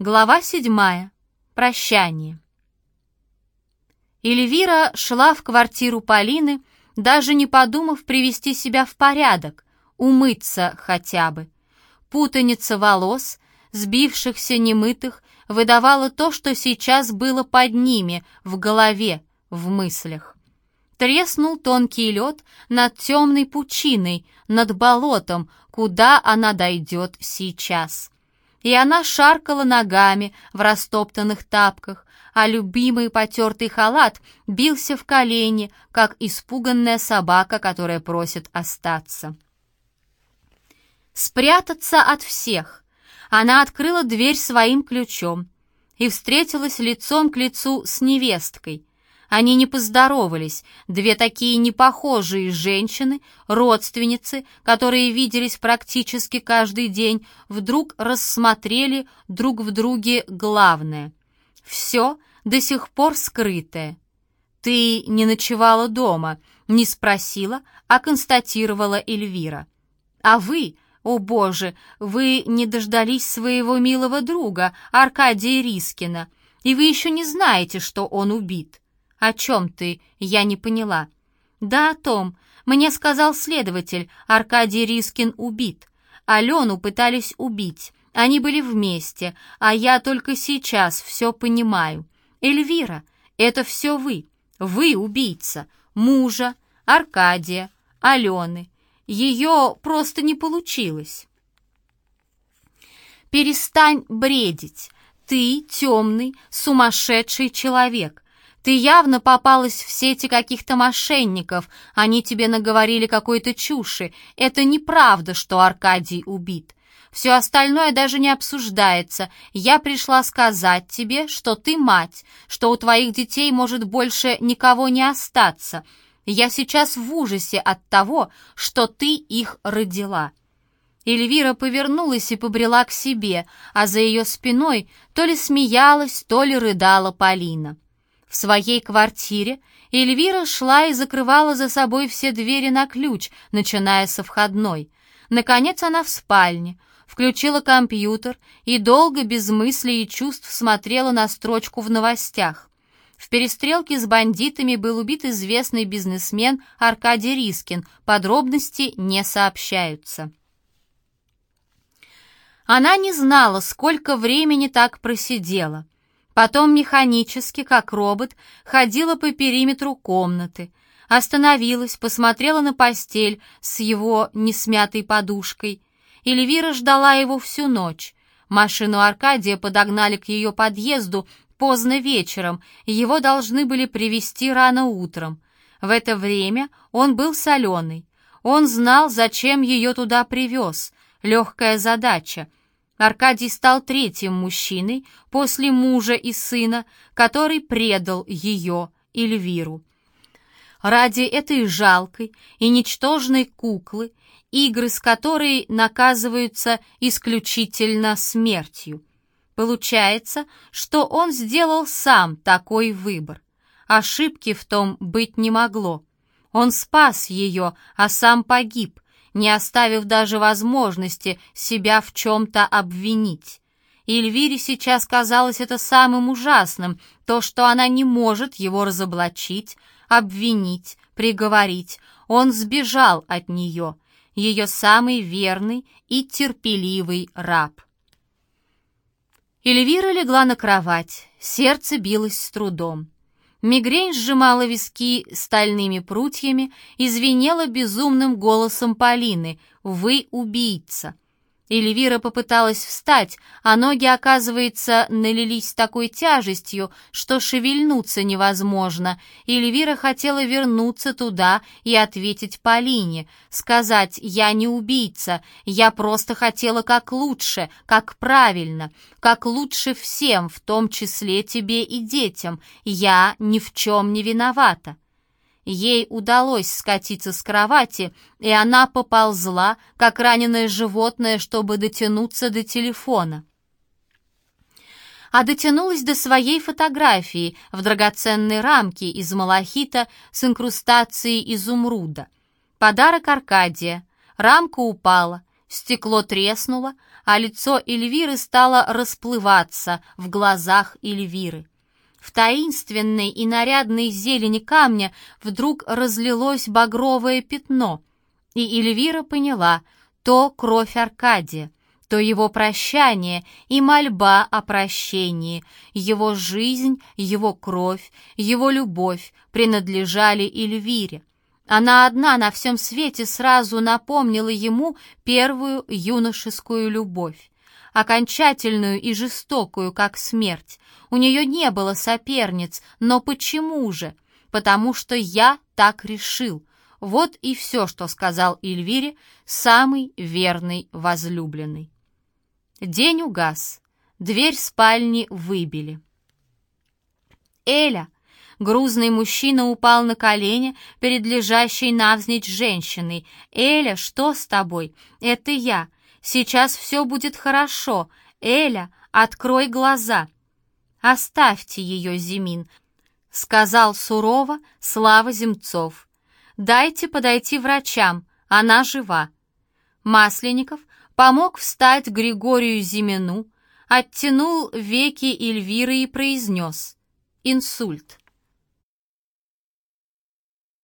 Глава седьмая. Прощание. Эльвира шла в квартиру Полины, даже не подумав привести себя в порядок, умыться хотя бы. Путаница волос, сбившихся немытых, выдавала то, что сейчас было под ними, в голове, в мыслях. Треснул тонкий лед над темной пучиной, над болотом, куда она дойдет сейчас и она шаркала ногами в растоптанных тапках, а любимый потертый халат бился в колени, как испуганная собака, которая просит остаться. Спрятаться от всех. Она открыла дверь своим ключом и встретилась лицом к лицу с невесткой, они не поздоровались, две такие непохожие женщины, родственницы, которые виделись практически каждый день, вдруг рассмотрели друг в друге главное. Все до сих пор скрытое. «Ты не ночевала дома», не спросила, а констатировала Эльвира. «А вы, о боже, вы не дождались своего милого друга, Аркадия Рискина, и вы еще не знаете, что он убит». «О чем ты? Я не поняла». «Да о том. Мне сказал следователь, Аркадий Рискин убит. Алену пытались убить. Они были вместе, а я только сейчас все понимаю. Эльвира, это все вы. Вы убийца. Мужа, Аркадия, Алены. Ее просто не получилось». «Перестань бредить. Ты темный, сумасшедший человек. Ты явно попалась в сети каких-то мошенников. Они тебе наговорили какой-то чуши. Это неправда, что Аркадий убит. Все остальное даже не обсуждается. Я пришла сказать тебе, что ты мать, что у твоих детей может больше никого не остаться. Я сейчас в ужасе от того, что ты их родила». Эльвира повернулась и побрела к себе, а за ее спиной то ли смеялась, то ли рыдала Полина. В своей квартире Эльвира шла и закрывала за собой все двери на ключ, начиная со входной. Наконец она в спальне, включила компьютер и долго без мыслей и чувств смотрела на строчку в новостях. В перестрелке с бандитами был убит известный бизнесмен Аркадий Рискин, подробности не сообщаются. Она не знала, сколько времени так просидела — Потом механически, как робот, ходила по периметру комнаты, остановилась, посмотрела на постель с его несмятой подушкой. Эльвира ждала его всю ночь. Машину Аркадия подогнали к ее подъезду поздно вечером, его должны были привести рано утром. В это время он был соленый. Он знал, зачем ее туда привез. Легкая задача — Аркадий стал третьим мужчиной после мужа и сына, который предал ее, Эльвиру. Ради этой жалкой и ничтожной куклы, игры с которой наказываются исключительно смертью. Получается, что он сделал сам такой выбор. Ошибки в том быть не могло. Он спас ее, а сам погиб, не оставив даже возможности себя в чем-то обвинить. Эльвире сейчас казалось это самым ужасным, то, что она не может его разоблачить, обвинить, приговорить. Он сбежал от нее, ее самый верный и терпеливый раб. Эльвира легла на кровать, сердце билось с трудом. Мигрень сжимала виски стальными прутьями и звенела безумным голосом Полины «Вы убийца!». Эльвира попыталась встать, а ноги, оказывается, налились такой тяжестью, что шевельнуться невозможно. Эльвира хотела вернуться туда и ответить Полине, сказать «Я не убийца, я просто хотела как лучше, как правильно, как лучше всем, в том числе тебе и детям. Я ни в чем не виновата». Ей удалось скатиться с кровати, и она поползла, как раненое животное, чтобы дотянуться до телефона. А дотянулась до своей фотографии в драгоценной рамке из малахита с инкрустацией изумруда. Подарок Аркадия. Рамка упала, стекло треснуло, а лицо Эльвиры стало расплываться в глазах Эльвиры. В таинственной и нарядной зелени камня вдруг разлилось багровое пятно, и Эльвира поняла — то кровь Аркадия, то его прощание и мольба о прощении, его жизнь, его кровь, его любовь принадлежали Эльвире. Она одна на всем свете сразу напомнила ему первую юношескую любовь, окончательную и жестокую, как смерть. У нее не было соперниц, но почему же? Потому что я так решил. Вот и все, что сказал Эльвире самый верный возлюбленный. День угас, дверь спальни выбили. «Эля!» Грузный мужчина упал на колени перед лежащей навзничь женщиной. «Эля, что с тобой? Это я. Сейчас все будет хорошо. Эля, открой глаза!» «Оставьте ее, Зимин», — сказал сурово Слава Земцов. «Дайте подойти врачам, она жива». Масленников помог встать Григорию Зимину, оттянул веки Эльвиры и произнес «Инсульт».